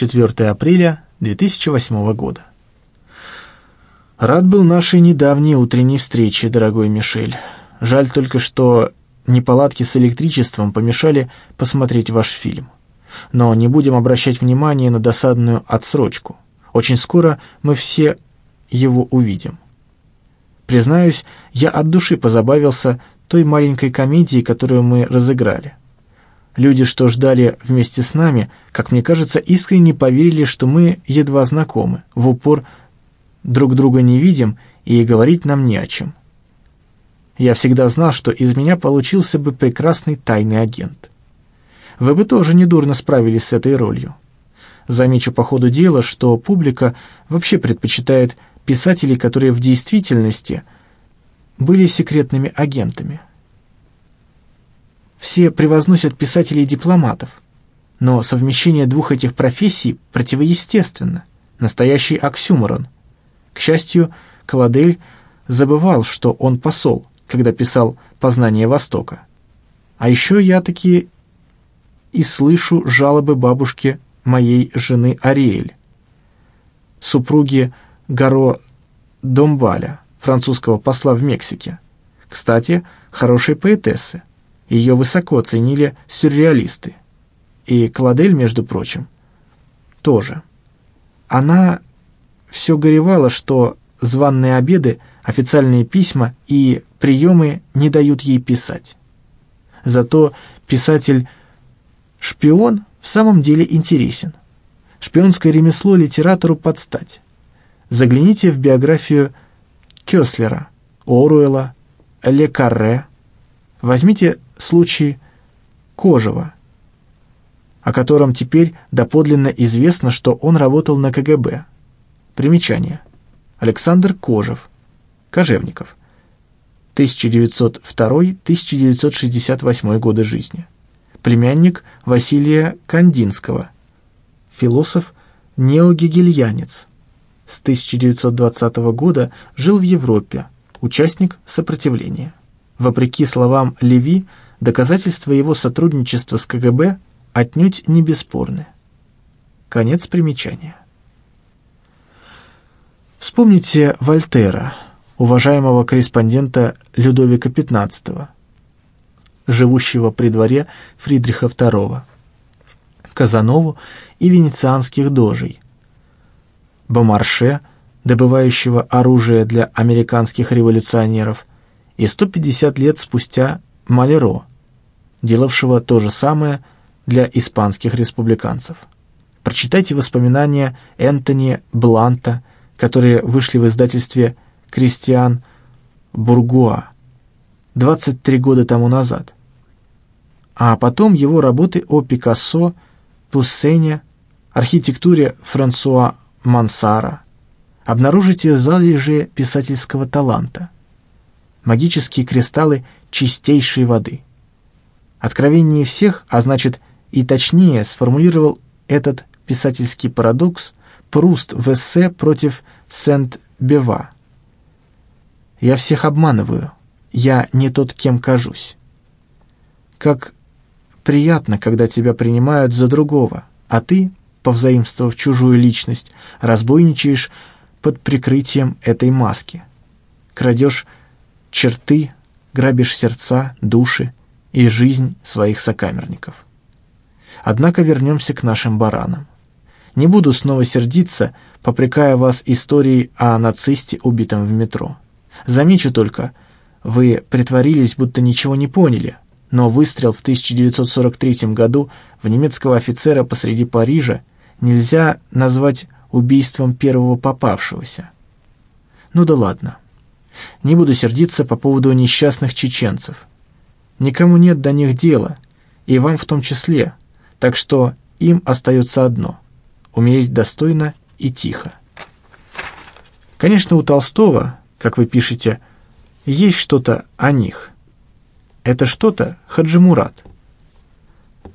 4 апреля 2008 года. Рад был нашей недавней утренней встрече, дорогой Мишель. Жаль только, что неполадки с электричеством помешали посмотреть ваш фильм. Но не будем обращать внимания на досадную отсрочку. Очень скоро мы все его увидим. Признаюсь, я от души позабавился той маленькой комедией, которую мы разыграли. Люди, что ждали вместе с нами, как мне кажется, искренне поверили, что мы едва знакомы, в упор друг друга не видим и говорить нам не о чем. Я всегда знал, что из меня получился бы прекрасный тайный агент. Вы бы тоже недурно справились с этой ролью. Замечу по ходу дела, что публика вообще предпочитает писателей, которые в действительности были секретными агентами. Все превозносят писателей и дипломатов, но совмещение двух этих профессий противоестественно, настоящий оксюморон. К счастью, Каладель забывал, что он посол, когда писал «Познание Востока». А еще я таки и слышу жалобы бабушки моей жены Ариэль, супруги Гаро Домбаля, французского посла в Мексике. Кстати, хорошей поэтессы. Ее высоко ценили сюрреалисты. И Кладель, между прочим, тоже. Она все горевала, что званные обеды, официальные письма и приемы не дают ей писать. Зато писатель-шпион в самом деле интересен. Шпионское ремесло литератору подстать. Загляните в биографию Кёслера, Оруэлла, Ле Карре. Возьмите случай Кожева, о котором теперь доподлинно известно, что он работал на КГБ. Примечание. Александр Кожев, Кожевников, 1902-1968 годы жизни. Племянник Василия Кандинского, философ-неогегельянец. С 1920 года жил в Европе, участник сопротивления. Вопреки словам Леви, доказательства его сотрудничества с КГБ отнюдь не бесспорны. Конец примечания. Вспомните Вольтера, уважаемого корреспондента Людовика XV, живущего при дворе Фридриха II, Казанову и венецианских дожей, Бомарше, добывающего оружие для американских революционеров, и 150 лет спустя Малеро, делавшего то же самое для испанских республиканцев. Прочитайте воспоминания Энтони Бланта, которые вышли в издательстве «Кристиан Бургуа» 23 года тому назад. А потом его работы о Пикассо, Пуссене, архитектуре Франсуа Мансара. Обнаружите залежи писательского таланта – магические кристаллы чистейшей воды. Откровеннее всех, а значит и точнее сформулировал этот писательский парадокс Пруст в эссе против Сент-Бева. «Я всех обманываю, я не тот, кем кажусь». Как приятно, когда тебя принимают за другого, а ты, повзаимствовав чужую личность, разбойничаешь под прикрытием этой маски. Крадешь черты, грабишь сердца, души и жизнь своих сокамерников. Однако вернемся к нашим баранам. Не буду снова сердиться, попрекая вас историей о нацисте, убитом в метро. Замечу только, вы притворились, будто ничего не поняли, но выстрел в 1943 году в немецкого офицера посреди Парижа нельзя назвать убийством первого попавшегося. Ну да ладно. Не буду сердиться по поводу несчастных чеченцев. Никому нет до них дела, и вам в том числе, так что им остается одно — умереть достойно и тихо. Конечно, у Толстого, как вы пишете, есть что-то о них. Это что-то Хаджимурат.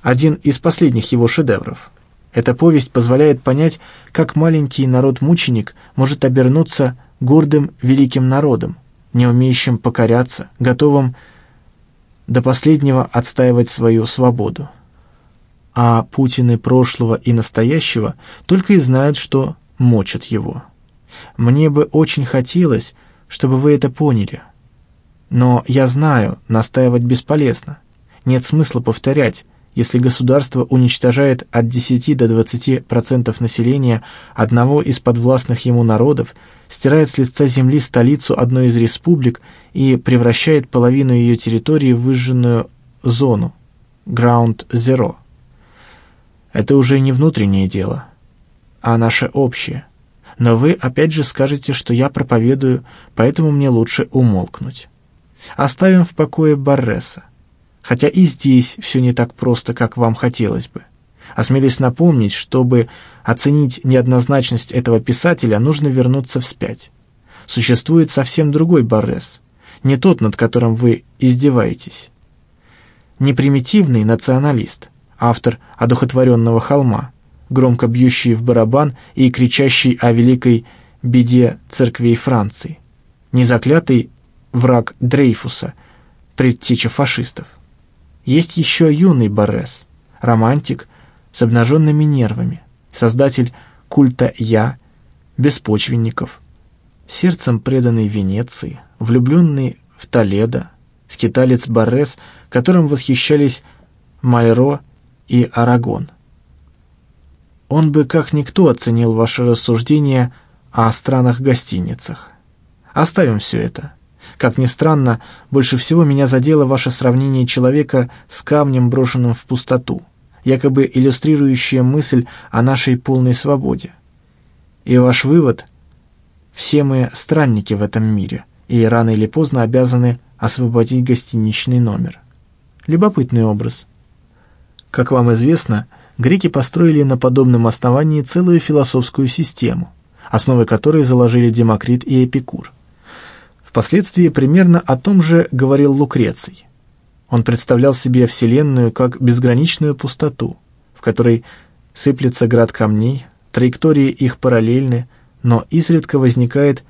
Один из последних его шедевров. Эта повесть позволяет понять, как маленький народ-мученик может обернуться гордым великим народом, не умеющим покоряться, готовым до последнего отстаивать свою свободу. а Путины прошлого и настоящего только и знают, что мочат его. Мне бы очень хотелось, чтобы вы это поняли. Но я знаю, настаивать бесполезно. Нет смысла повторять, если государство уничтожает от 10 до 20% населения одного из подвластных ему народов, стирает с лица земли столицу одной из республик и превращает половину ее территории в выжженную зону, Ground Zero. Это уже не внутреннее дело, а наше общее. Но вы опять же скажете, что я проповедую, поэтому мне лучше умолкнуть. Оставим в покое Барреса. Хотя и здесь все не так просто, как вам хотелось бы. Осмелюсь напомнить, чтобы оценить неоднозначность этого писателя, нужно вернуться вспять. Существует совсем другой Баррес, не тот, над которым вы издеваетесь. Не примитивный националист, автор «Одухотворенного холма», громко бьющий в барабан и кричащий о великой беде церквей Франции. Не заклятый враг Дрейфуса, предтеча фашистов. Есть еще юный Боррес, романтик с обнаженными нервами, создатель культа «Я», беспочвенников, сердцем преданный Венеции, влюбленный в Толедо, скиталец Боррес, которым восхищались Майро и Арагон. Он бы как никто оценил ваши рассуждения о странах-гостиницах. Оставим все это. Как ни странно, больше всего меня задело ваше сравнение человека с камнем, брошенным в пустоту, якобы иллюстрирующее мысль о нашей полной свободе. И ваш вывод – все мы странники в этом мире, и рано или поздно обязаны освободить гостиничный номер. Любопытный образ. Как вам известно, греки построили на подобном основании целую философскую систему, основой которой заложили Демокрит и Эпикур. Впоследствии примерно о том же говорил Лукреций. Он представлял себе Вселенную как безграничную пустоту, в которой сыплется град камней, траектории их параллельны, но изредка возникает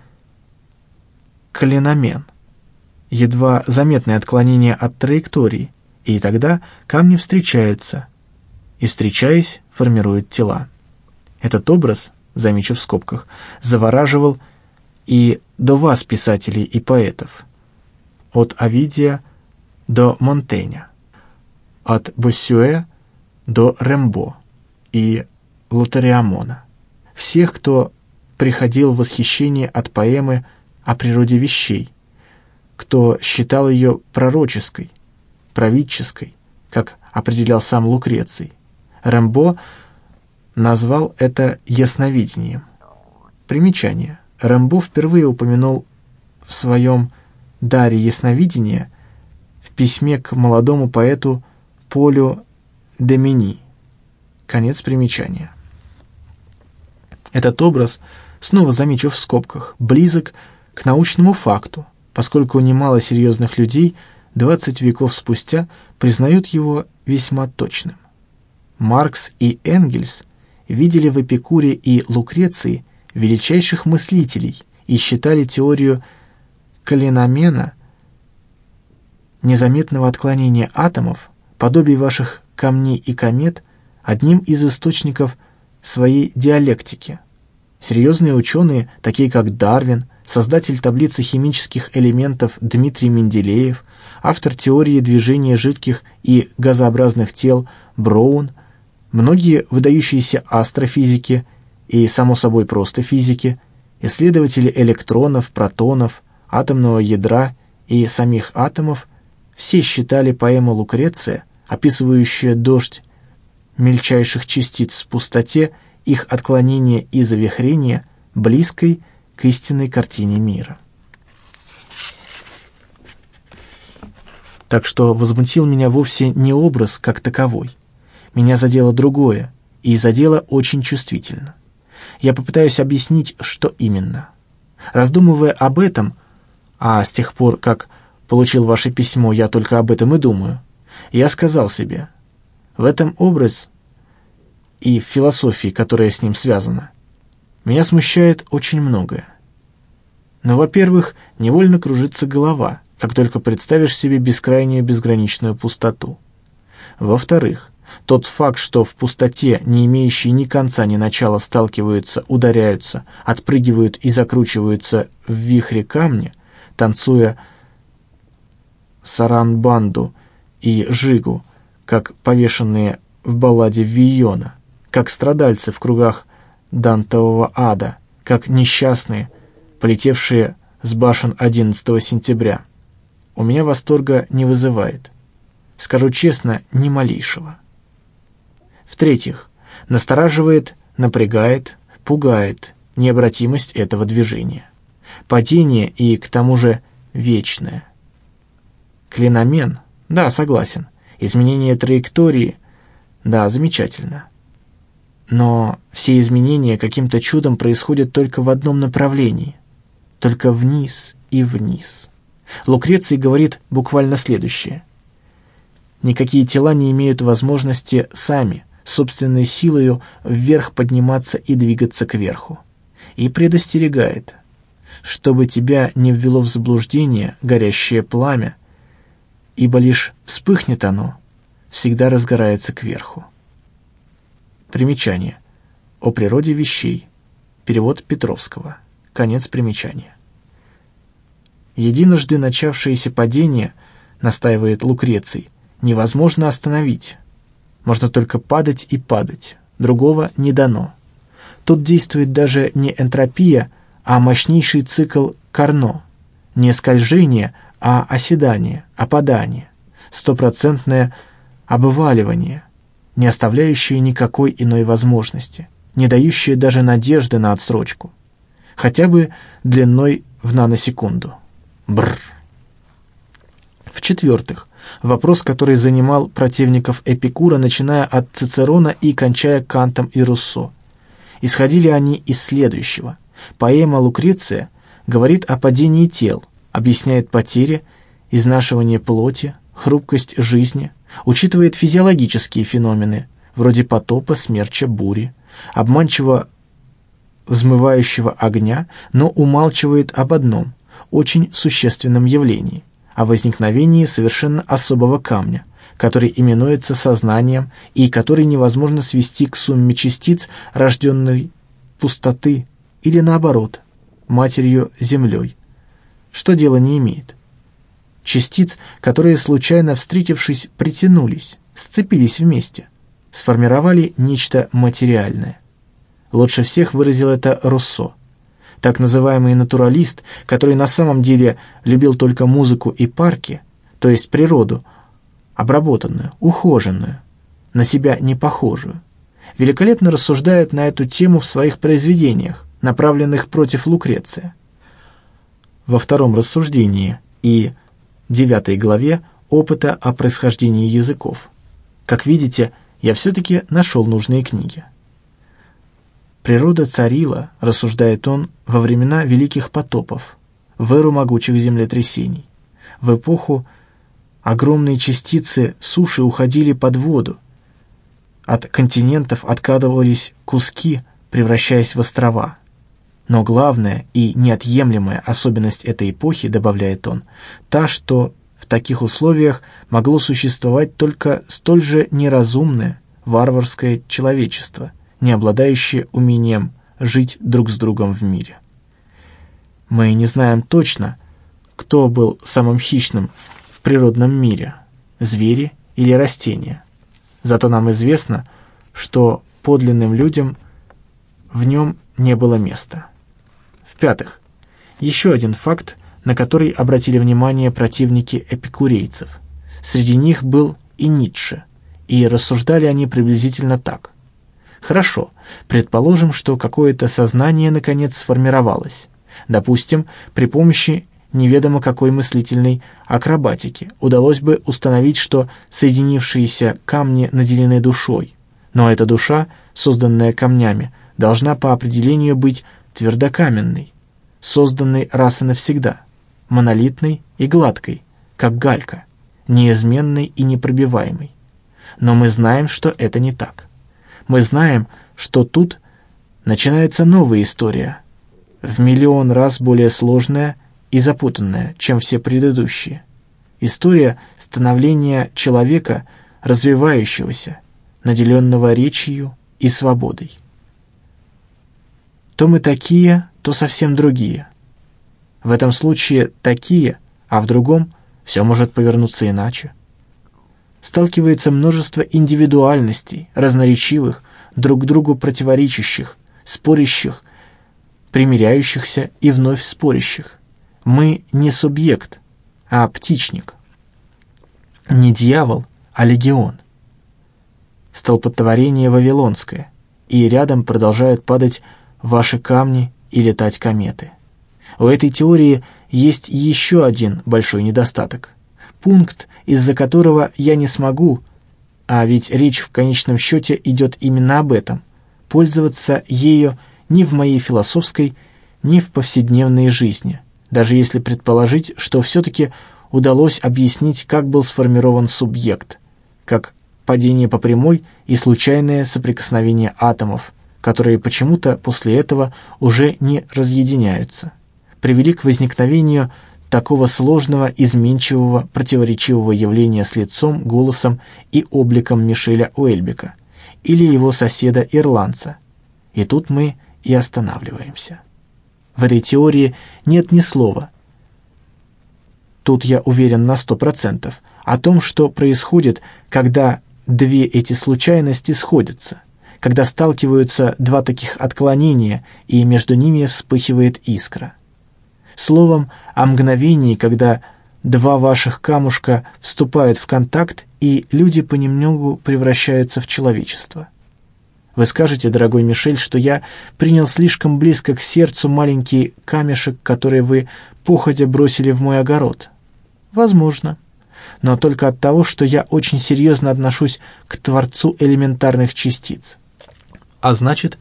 калиномен, едва заметное отклонение от траектории, и тогда камни встречаются, и, встречаясь, формируют тела. Этот образ, замечу в скобках, завораживал и до вас, писателей и поэтов, от Овидия до Монтеня, от Боссюэ до Рембо и Лотариамона, всех, кто приходил в восхищение от поэмы о природе вещей, кто считал ее пророческой, правительской, как определял сам Лукреций. Рембо назвал это ясновидением. Примечание. Рэмбо впервые упомянул в своем «Даре ясновидения» в письме к молодому поэту Полю Демини. Конец примечания. Этот образ, снова замечу в скобках, близок к научному факту, поскольку немало серьезных людей 20 веков спустя признают его весьма точным. Маркс и Энгельс видели в Эпикуре и Лукреции – величайших мыслителей и считали теорию Калиномена, незаметного отклонения атомов, подобие ваших камней и комет, одним из источников своей диалектики. Серьезные ученые, такие как Дарвин, создатель таблицы химических элементов Дмитрий Менделеев, автор теории движения жидких и газообразных тел Броун, многие выдающиеся астрофизики и, само собой, просто физики, исследователи электронов, протонов, атомного ядра и самих атомов, все считали поэму Лукреция, описывающая дождь мельчайших частиц в пустоте, их отклонение и завихрение, близкой к истинной картине мира. Так что возмутил меня вовсе не образ как таковой. Меня задело другое, и задело очень чувствительно я попытаюсь объяснить, что именно. Раздумывая об этом, а с тех пор, как получил ваше письмо, я только об этом и думаю, я сказал себе, в этом образ и в философии, которая с ним связана, меня смущает очень многое. Но, во-первых, невольно кружится голова, как только представишь себе бескрайнюю безграничную пустоту. Во-вторых, Тот факт, что в пустоте, не имеющие ни конца, ни начала, сталкиваются, ударяются, отпрыгивают и закручиваются в вихре камни, танцуя саранбанду и жигу, как повешенные в балладе Вийона, как страдальцы в кругах Дантового ада, как несчастные, полетевшие с башен 11 сентября. У меня восторга не вызывает. Скажу честно, ни малейшего. В-третьих, настораживает, напрягает, пугает необратимость этого движения. Падение и, к тому же, вечное. Клиномен, да, согласен. Изменение траектории, да, замечательно. Но все изменения каким-то чудом происходят только в одном направлении, только вниз и вниз. Лукреций говорит буквально следующее. Никакие тела не имеют возможности сами, собственной силою, вверх подниматься и двигаться кверху. И предостерегает, чтобы тебя не ввело в заблуждение горящее пламя, ибо лишь вспыхнет оно, всегда разгорается кверху. Примечание. О природе вещей. Перевод Петровского. Конец примечания. Единожды начавшееся падение, настаивает Лукреций, невозможно остановить. Можно только падать и падать, другого не дано. Тут действует даже не энтропия, а мощнейший цикл Карно, не скольжение, а оседание, опадание, стопроцентное обываливание, не оставляющее никакой иной возможности, не дающее даже надежды на отсрочку, хотя бы длиной в наносекунду. Бррр. В-четвертых, вопрос, который занимал противников Эпикура, начиная от Цицерона и кончая Кантом и Руссо. Исходили они из следующего. Поэма «Лукреция» говорит о падении тел, объясняет потери, изнашивание плоти, хрупкость жизни, учитывает физиологические феномены, вроде потопа, смерча, бури, обманчиво взмывающего огня, но умалчивает об одном, очень существенном явлении – о возникновении совершенно особого камня, который именуется сознанием и который невозможно свести к сумме частиц, рожденной пустоты, или наоборот, матерью-землей, что дело не имеет. Частиц, которые, случайно встретившись, притянулись, сцепились вместе, сформировали нечто материальное. Лучше всех выразил это Руссо – так называемый натуралист, который на самом деле любил только музыку и парки, то есть природу, обработанную, ухоженную, на себя не похожую, великолепно рассуждает на эту тему в своих произведениях, направленных против Лукреция. Во втором рассуждении и девятой главе опыта о происхождении языков. Как видите, я все-таки нашел нужные книги. Природа царила, рассуждает он, во времена великих потопов, в эру могучих землетрясений. В эпоху огромные частицы суши уходили под воду. От континентов откадывались куски, превращаясь в острова. Но главная и неотъемлемая особенность этой эпохи, добавляет он, та, что в таких условиях могло существовать только столь же неразумное, варварское человечество – не обладающие умением жить друг с другом в мире. Мы не знаем точно, кто был самым хищным в природном мире – звери или растения. Зато нам известно, что подлинным людям в нем не было места. В-пятых, еще один факт, на который обратили внимание противники эпикурейцев. Среди них был и Ницше, и рассуждали они приблизительно так. Хорошо, предположим, что какое-то сознание наконец сформировалось. Допустим, при помощи неведомо какой мыслительной акробатики удалось бы установить, что соединившиеся камни наделены душой. Но эта душа, созданная камнями, должна по определению быть твердокаменной, созданной раз и навсегда, монолитной и гладкой, как галька, неизменной и непробиваемой. Но мы знаем, что это не так мы знаем, что тут начинается новая история, в миллион раз более сложная и запутанная, чем все предыдущие. История становления человека, развивающегося, наделенного речью и свободой. То мы такие, то совсем другие. В этом случае такие, а в другом все может повернуться иначе. Сталкивается множество индивидуальностей, разноречивых, друг другу противоречащих, спорящих, примиряющихся и вновь спорящих. Мы не субъект, а птичник. Не дьявол, а легион. Столпотворение вавилонское, и рядом продолжают падать ваши камни и летать кометы. У этой теории есть еще один большой недостаток. Пункт, из-за которого я не смогу, а ведь речь в конечном счете идет именно об этом, пользоваться ею ни в моей философской, ни в повседневной жизни, даже если предположить, что все-таки удалось объяснить, как был сформирован субъект, как падение по прямой и случайное соприкосновение атомов, которые почему-то после этого уже не разъединяются, привели к возникновению такого сложного, изменчивого, противоречивого явления с лицом, голосом и обликом Мишеля Уэльбека или его соседа-ирландца. И тут мы и останавливаемся. В этой теории нет ни слова, тут я уверен на сто процентов, о том, что происходит, когда две эти случайности сходятся, когда сталкиваются два таких отклонения, и между ними вспыхивает искра. Словом, о мгновении, когда два ваших камушка вступают в контакт, и люди понемногу превращаются в человечество. Вы скажете, дорогой Мишель, что я принял слишком близко к сердцу маленький камешек, который вы походя бросили в мой огород. Возможно. Но только от того, что я очень серьезно отношусь к Творцу элементарных частиц. А значит,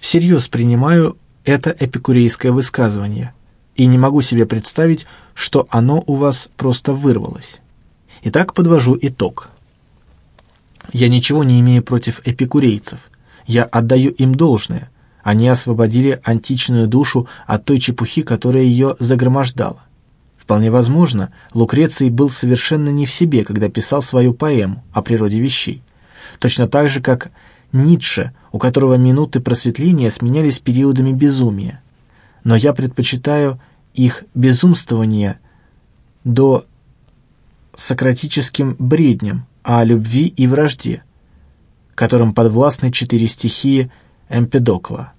всерьез принимаю это эпикурейское высказывание и не могу себе представить, что оно у вас просто вырвалось. Итак, подвожу итог. Я ничего не имею против эпикурейцев. Я отдаю им должное. Они освободили античную душу от той чепухи, которая ее загромождала. Вполне возможно, Лукреций был совершенно не в себе, когда писал свою поэму о природе вещей. Точно так же, как Ницше, у которого минуты просветления сменялись периодами безумия. Но я предпочитаю их безумствование до сократическим бредням о любви и вражде, которым подвластны четыре стихии Эмпедокла.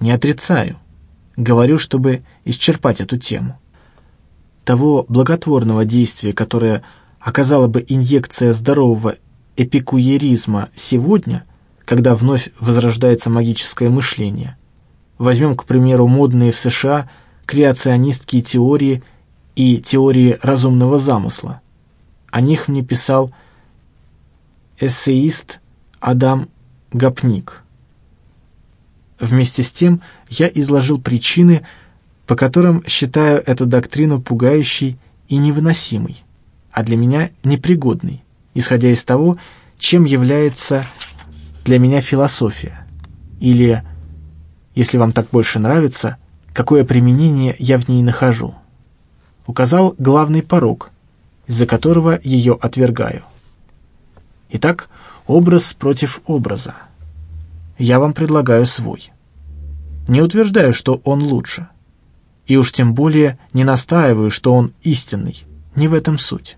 Не отрицаю, говорю, чтобы исчерпать эту тему того благотворного действия, которое оказала бы инъекция здорового эпикуеризма сегодня, когда вновь возрождается магическое мышление. Возьмем, к примеру, модные в США креационистские теории и теории разумного замысла. О них мне писал эссеист Адам Гапник. Вместе с тем я изложил причины, по которым считаю эту доктрину пугающей и невыносимой, а для меня непригодной, исходя из того, чем является для меня философия, или, если вам так больше нравится, какое применение я в ней нахожу. Указал главный порог, из-за которого ее отвергаю. Итак, образ против образа. Я вам предлагаю свой. Не утверждаю, что он лучше – и уж тем более не настаиваю, что он истинный. Не в этом суть.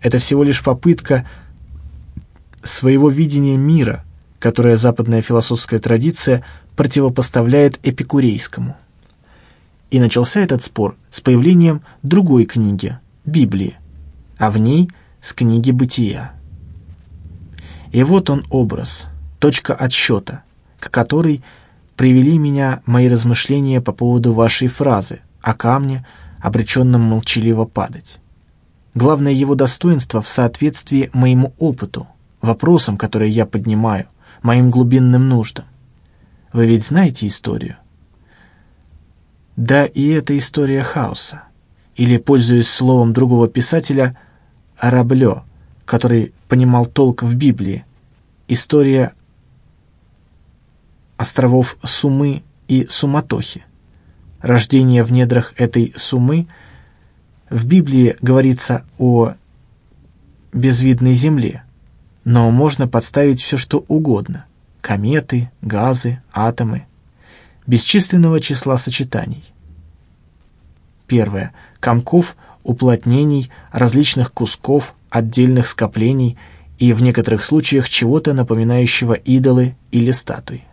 Это всего лишь попытка своего видения мира, которое западная философская традиция противопоставляет эпикурейскому. И начался этот спор с появлением другой книги, Библии, а в ней с книги «Бытия». И вот он образ, точка отсчета, к которой – привели меня мои размышления по поводу вашей фразы о камне, обреченном молчаливо падать. Главное его достоинство в соответствии моему опыту, вопросам, которые я поднимаю, моим глубинным нуждам. Вы ведь знаете историю? Да, и это история хаоса. Или, пользуясь словом другого писателя, Раблё, который понимал толк в Библии, история островов Сумы и Суматохи. Рождение в недрах этой Сумы в Библии говорится о безвидной земле, но можно подставить все, что угодно. Кометы, газы, атомы. Бесчисленного числа сочетаний. Первое. Комков, уплотнений, различных кусков, отдельных скоплений и в некоторых случаях чего-то напоминающего идолы или статуи.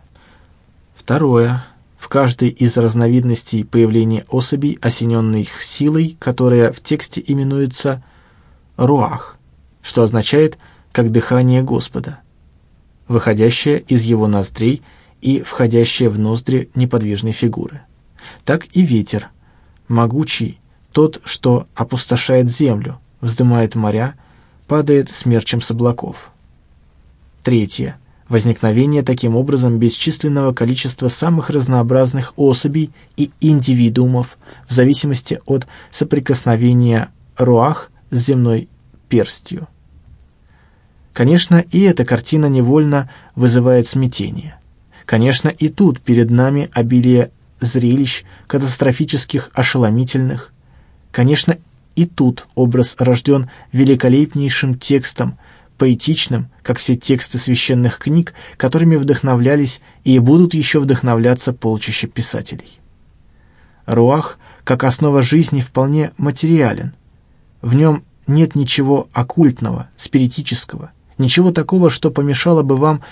Второе. В каждой из разновидностей появления особей, осененных силой, которая в тексте именуется «руах», что означает «как дыхание Господа», выходящее из его ноздрей и входящее в ноздри неподвижной фигуры. Так и ветер, могучий, тот, что опустошает землю, вздымает моря, падает смерчем с облаков. Третье. Возникновение таким образом бесчисленного количества самых разнообразных особей и индивидуумов в зависимости от соприкосновения руах с земной перстью. Конечно, и эта картина невольно вызывает смятение. Конечно, и тут перед нами обилие зрелищ, катастрофических, ошеломительных. Конечно, и тут образ рожден великолепнейшим текстом, поэтичным, как все тексты священных книг, которыми вдохновлялись и будут еще вдохновляться полчища писателей. Руах, как основа жизни, вполне материален. В нем нет ничего оккультного, спиритического, ничего такого, что помешало бы вам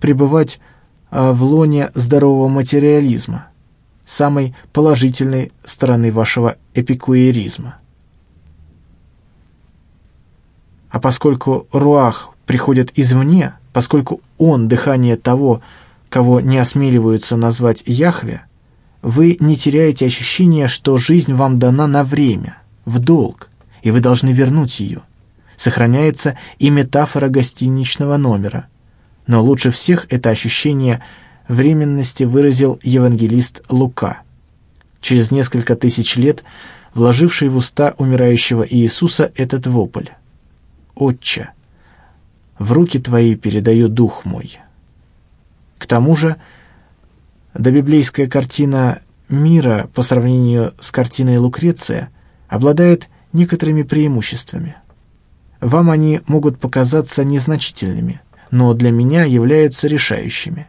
пребывать а, в лоне здорового материализма, самой положительной стороны вашего эпикуеризма. А поскольку руах приходит извне, поскольку он дыхание того, кого не осмеливаются назвать Яхве, вы не теряете ощущения, что жизнь вам дана на время, в долг, и вы должны вернуть ее. Сохраняется и метафора гостиничного номера. Но лучше всех это ощущение временности выразил евангелист Лука. Через несколько тысяч лет вложивший в уста умирающего Иисуса этот вопль. «Отче, в руки Твои передаю дух мой». К тому же, добиблейская картина мира по сравнению с картиной Лукреция обладает некоторыми преимуществами. Вам они могут показаться незначительными, но для меня являются решающими.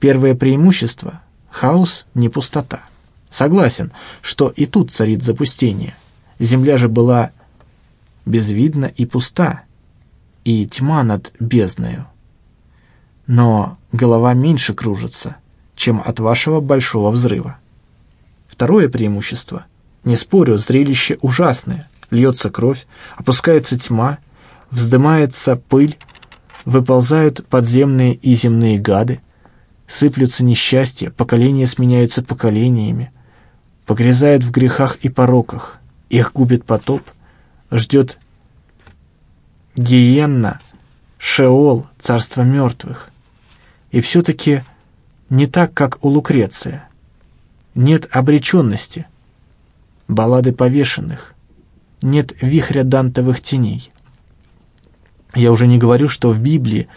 Первое преимущество — хаос, не пустота. Согласен, что и тут царит запустение. Земля же была безвидна и пуста, и тьма над бездною. Но голова меньше кружится, чем от вашего большого взрыва. Второе преимущество. Не спорю, зрелище ужасное. Льется кровь, опускается тьма, вздымается пыль, выползают подземные и земные гады, сыплются несчастья, поколения сменяются поколениями, погрязают в грехах и пороках, их губит потоп — ждет гиенна, Шеол, царство мертвых. И все-таки не так, как у Лукреция. Нет обреченности, баллады повешенных, нет вихря дантовых теней. Я уже не говорю, что в Библии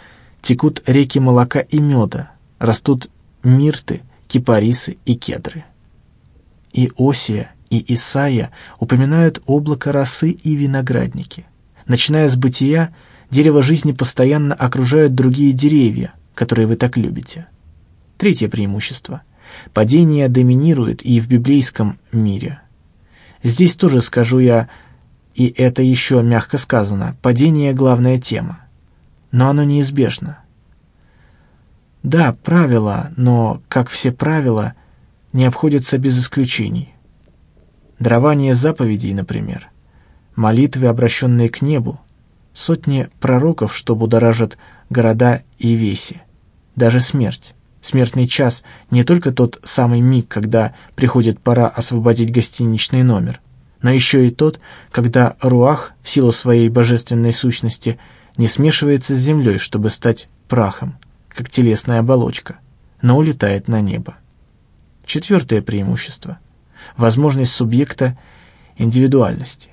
текут реки молока и меда, растут мирты, кипарисы и кедры. И Осия и Исаия упоминают облако росы и виноградники. Начиная с бытия, дерево жизни постоянно окружают другие деревья, которые вы так любите. Третье преимущество. Падение доминирует и в библейском мире. Здесь тоже скажу я, и это еще мягко сказано, падение – главная тема. Но оно неизбежно. Да, правила, но, как все правила, не обходятся без исключений дарование заповедей, например, молитвы, обращенные к небу, сотни пророков, что будоражат города и веси, даже смерть. Смертный час — не только тот самый миг, когда приходит пора освободить гостиничный номер, но еще и тот, когда Руах, в силу своей божественной сущности, не смешивается с землей, чтобы стать прахом, как телесная оболочка, но улетает на небо. Четвертое преимущество — возможность субъекта индивидуальности.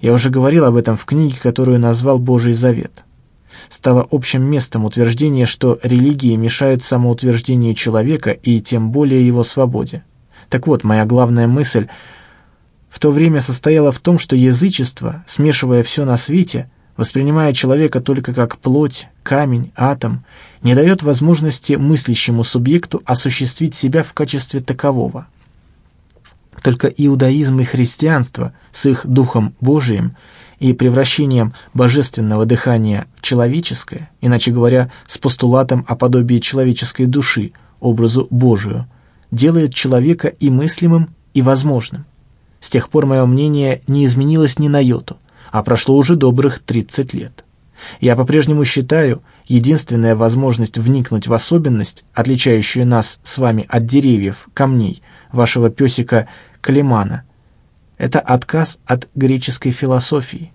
Я уже говорил об этом в книге, которую назвал «Божий завет». Стало общим местом утверждение, что религии мешают самоутверждению человека и тем более его свободе. Так вот, моя главная мысль в то время состояла в том, что язычество, смешивая все на свете, воспринимая человека только как плоть, камень, атом, не дает возможности мыслящему субъекту осуществить себя в качестве такового. Только иудаизм и христианство с их Духом Божиим и превращением божественного дыхания в человеческое, иначе говоря, с постулатом о подобии человеческой души, образу Божию, делает человека и мыслимым, и возможным. С тех пор мое мнение не изменилось ни на йоту, а прошло уже добрых 30 лет. Я по-прежнему считаю, единственная возможность вникнуть в особенность, отличающую нас с вами от деревьев, камней, вашего песика Калимана, это отказ от греческой философии.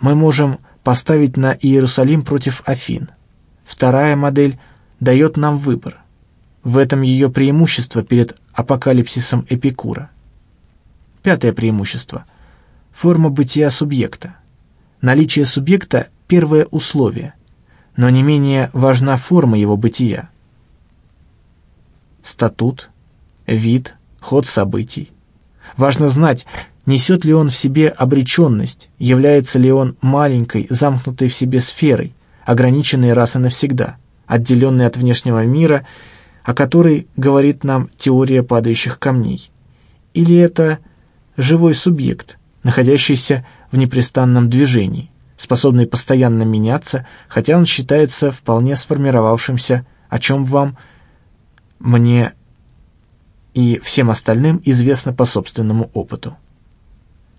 Мы можем поставить на Иерусалим против Афин. Вторая модель дает нам выбор. В этом ее преимущество перед апокалипсисом Эпикура. Пятое преимущество – форма бытия субъекта. Наличие субъекта – первое условие, но не менее важна форма его бытия. Статут, вид, ход событий. Важно знать, несет ли он в себе обреченность, является ли он маленькой, замкнутой в себе сферой, ограниченной раз и навсегда, отделенной от внешнего мира – о которой говорит нам теория падающих камней? Или это живой субъект, находящийся в непрестанном движении, способный постоянно меняться, хотя он считается вполне сформировавшимся, о чем вам, мне и всем остальным известно по собственному опыту.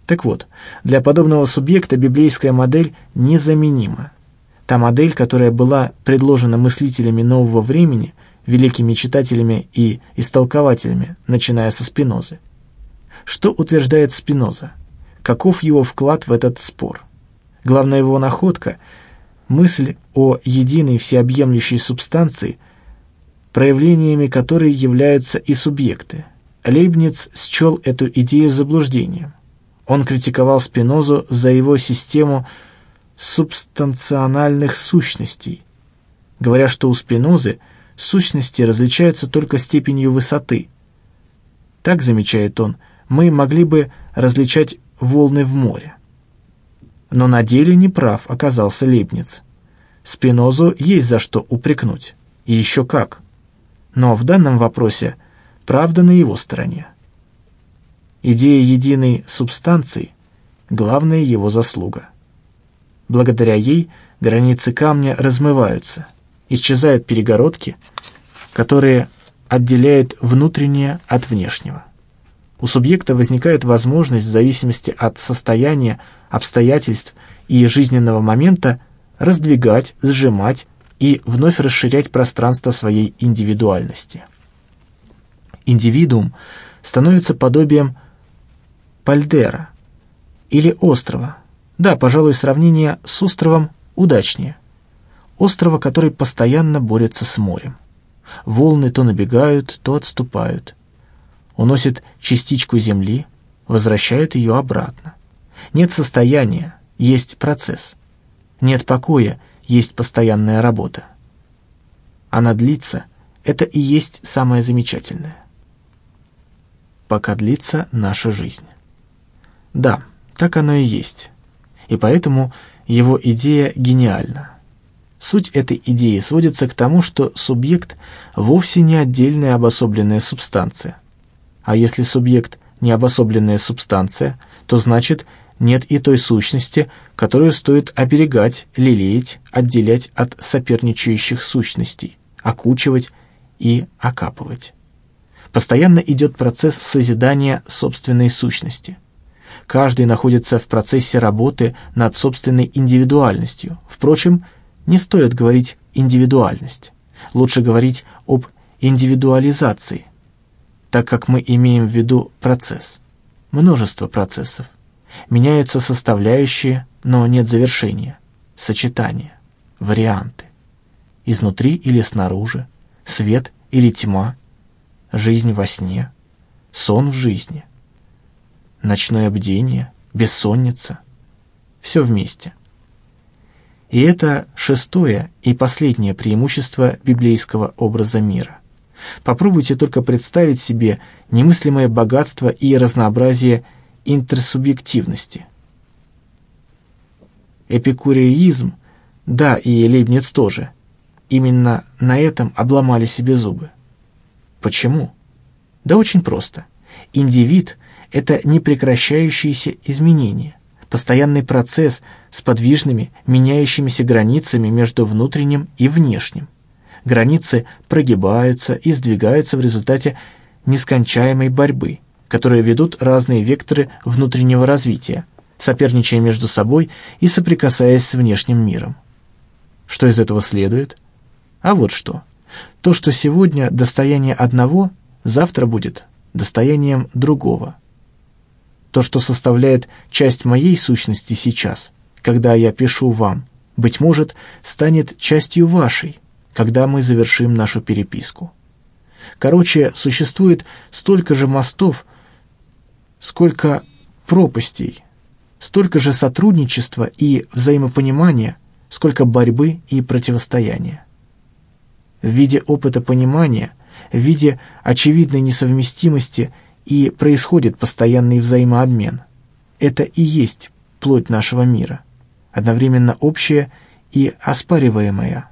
Так вот, для подобного субъекта библейская модель незаменима. Та модель, которая была предложена мыслителями нового времени, великими читателями и истолкователями, начиная со Спинозы. Что утверждает Спиноза? Каков его вклад в этот спор? Главная его находка – мысль о единой всеобъемлющей субстанции, проявлениями которой являются и субъекты. Лейбниц счел эту идею заблуждением. Он критиковал Спинозу за его систему субстанциональных сущностей, говоря, что у Спинозы – сущности различаются только степенью высоты. Так, замечает он, мы могли бы различать волны в море. Но на деле неправ оказался Лейбниц. Спинозу есть за что упрекнуть. И еще как. Но в данном вопросе правда на его стороне. Идея единой субстанции – главная его заслуга. Благодаря ей границы камня размываются, исчезают перегородки, которые отделяют внутреннее от внешнего. У субъекта возникает возможность в зависимости от состояния, обстоятельств и жизненного момента раздвигать, сжимать и вновь расширять пространство своей индивидуальности. Индивидуум становится подобием пальдера или острова. Да, пожалуй, сравнение с островом удачнее острова, который постоянно борется с морем. Волны то набегают, то отступают. Уносит частичку земли, возвращает ее обратно. Нет состояния, есть процесс. Нет покоя, есть постоянная работа. Она длится, это и есть самое замечательное. Пока длится наша жизнь. Да, так оно и есть. И поэтому его идея гениальна. Суть этой идеи сводится к тому, что субъект вовсе не отдельная обособленная субстанция. А если субъект не обособленная субстанция, то значит нет и той сущности, которую стоит оберегать, лелеять, отделять от соперничающих сущностей, окучивать и окапывать. Постоянно идет процесс созидания собственной сущности. Каждый находится в процессе работы над собственной индивидуальностью. Впрочем, не стоит говорить «индивидуальность». Лучше говорить об индивидуализации, так как мы имеем в виду процесс. Множество процессов. Меняются составляющие, но нет завершения. Сочетания, варианты. Изнутри или снаружи, свет или тьма, жизнь во сне, сон в жизни, ночное бдение, бессонница. Все вместе – и это шестое и последнее преимущество библейского образа мира. Попробуйте только представить себе немыслимое богатство и разнообразие интерсубъективности. эпикуреизм, да и Лейбниц тоже, именно на этом обломали себе зубы. Почему? Да очень просто. Индивид — это непрекращающиеся изменения, постоянный процесс с подвижными, меняющимися границами между внутренним и внешним. Границы прогибаются и сдвигаются в результате нескончаемой борьбы, которые ведут разные векторы внутреннего развития, соперничая между собой и соприкасаясь с внешним миром. Что из этого следует? А вот что. То, что сегодня достояние одного, завтра будет достоянием другого. То, что составляет часть моей сущности сейчас, когда я пишу вам, быть может, станет частью вашей, когда мы завершим нашу переписку. Короче, существует столько же мостов, сколько пропастей, столько же сотрудничества и взаимопонимания, сколько борьбы и противостояния. В виде опыта понимания, в виде очевидной несовместимости и происходит постоянный взаимообмен. Это и есть плоть нашего мира, одновременно общее и оспариваемое,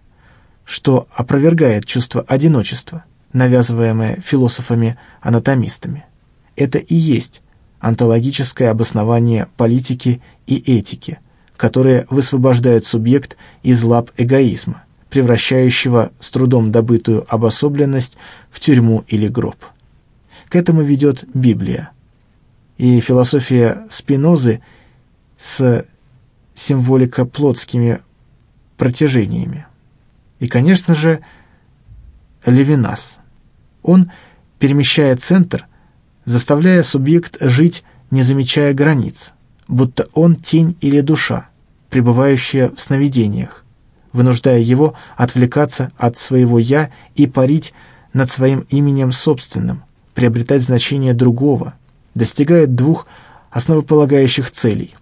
что опровергает чувство одиночества, навязываемое философами-анатомистами. Это и есть онтологическое обоснование политики и этики, которые высвобождают субъект из лап эгоизма, превращающего с трудом добытую обособленность в тюрьму или гроб. К этому ведет Библия. И философия Спинозы с символико-плотскими протяжениями. И, конечно же, Левинас. Он перемещает центр заставляя субъект жить, не замечая границ, будто он тень или душа, пребывающая в сновидениях, вынуждая его отвлекаться от своего «я» и парить над своим именем собственным, приобретать значение другого, достигает двух основополагающих целей.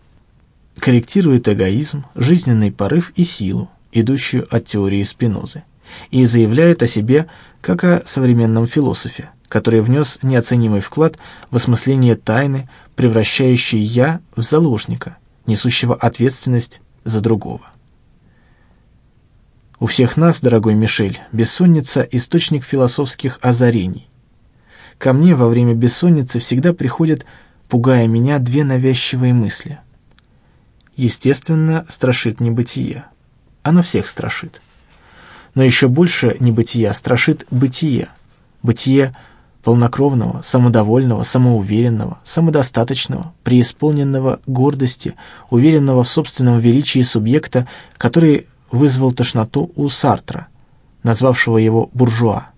Корректирует эгоизм, жизненный порыв и силу, идущую от теории Спинозы, и заявляет о себе как о современном философе, который внес неоценимый вклад в осмысление тайны, превращающей «я» в заложника, несущего ответственность за другого. У всех нас, дорогой Мишель, бессонница – источник философских озарений. Ко мне во время бессонницы всегда приходят, пугая меня, две навязчивые мысли. Естественно, страшит небытие. Оно всех страшит. Но еще больше небытия страшит бытие. Бытие – полнокровного, самодовольного, самоуверенного, самодостаточного, преисполненного гордости, уверенного в собственном величии субъекта, который вызвал тошноту у Сартра, назвавшего его буржуа.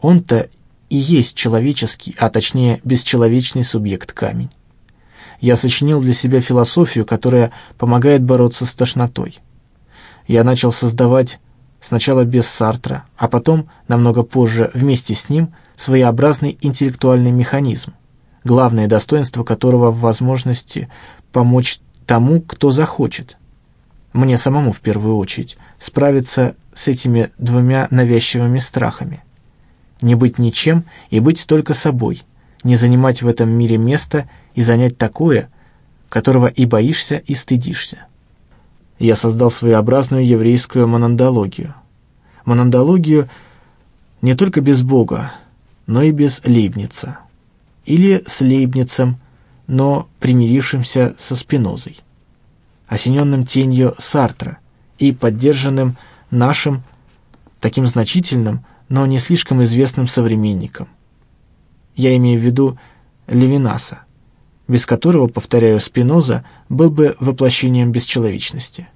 Он-то и есть человеческий, а точнее бесчеловечный субъект камень. Я сочинил для себя философию, которая помогает бороться с тошнотой. Я начал создавать сначала без Сартра, а потом, намного позже, вместе с ним, своеобразный интеллектуальный механизм, главное достоинство которого в возможности помочь тому, кто захочет. Мне самому в первую очередь справиться с этими двумя навязчивыми страхами. Не быть ничем и быть только собой, не занимать в этом мире место и занять такое, которого и боишься, и стыдишься я создал своеобразную еврейскую монандологию. Монандологию не только без Бога, но и без Лейбница. Или с Лейбницем, но примирившимся со Спинозой. Осененным тенью Сартра и поддержанным нашим, таким значительным, но не слишком известным современником. Я имею в виду Левинаса, без которого, повторяю, Спиноза был бы воплощением бесчеловечности.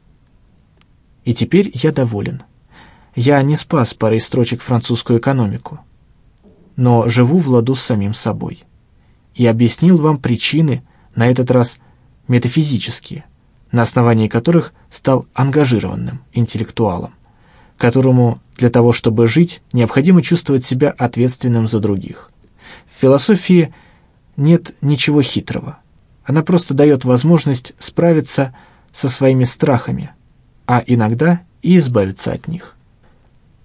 И теперь я доволен. Я не спас парой строчек французскую экономику, но живу в ладу с самим собой. И объяснил вам причины, на этот раз метафизические, на основании которых стал ангажированным интеллектуалом, которому для того, чтобы жить, необходимо чувствовать себя ответственным за других. В философии – нет ничего хитрого. Она просто дает возможность справиться со своими страхами, а иногда и избавиться от них.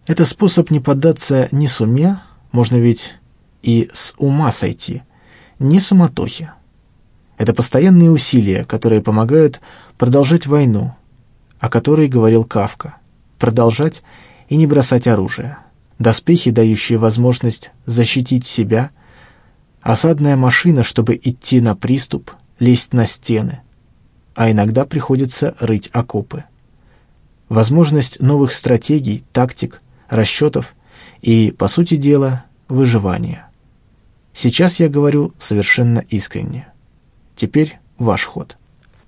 Это способ не поддаться ни суме, можно ведь и с ума сойти, ни суматохе. Это постоянные усилия, которые помогают продолжать войну, о которой говорил Кавка. Продолжать и не бросать оружие. Доспехи, дающие возможность защитить себя. Осадная машина, чтобы идти на приступ, лезть на стены. А иногда приходится рыть окопы. Возможность новых стратегий, тактик, расчетов и, по сути дела, выживания. Сейчас я говорю совершенно искренне. Теперь ваш ход.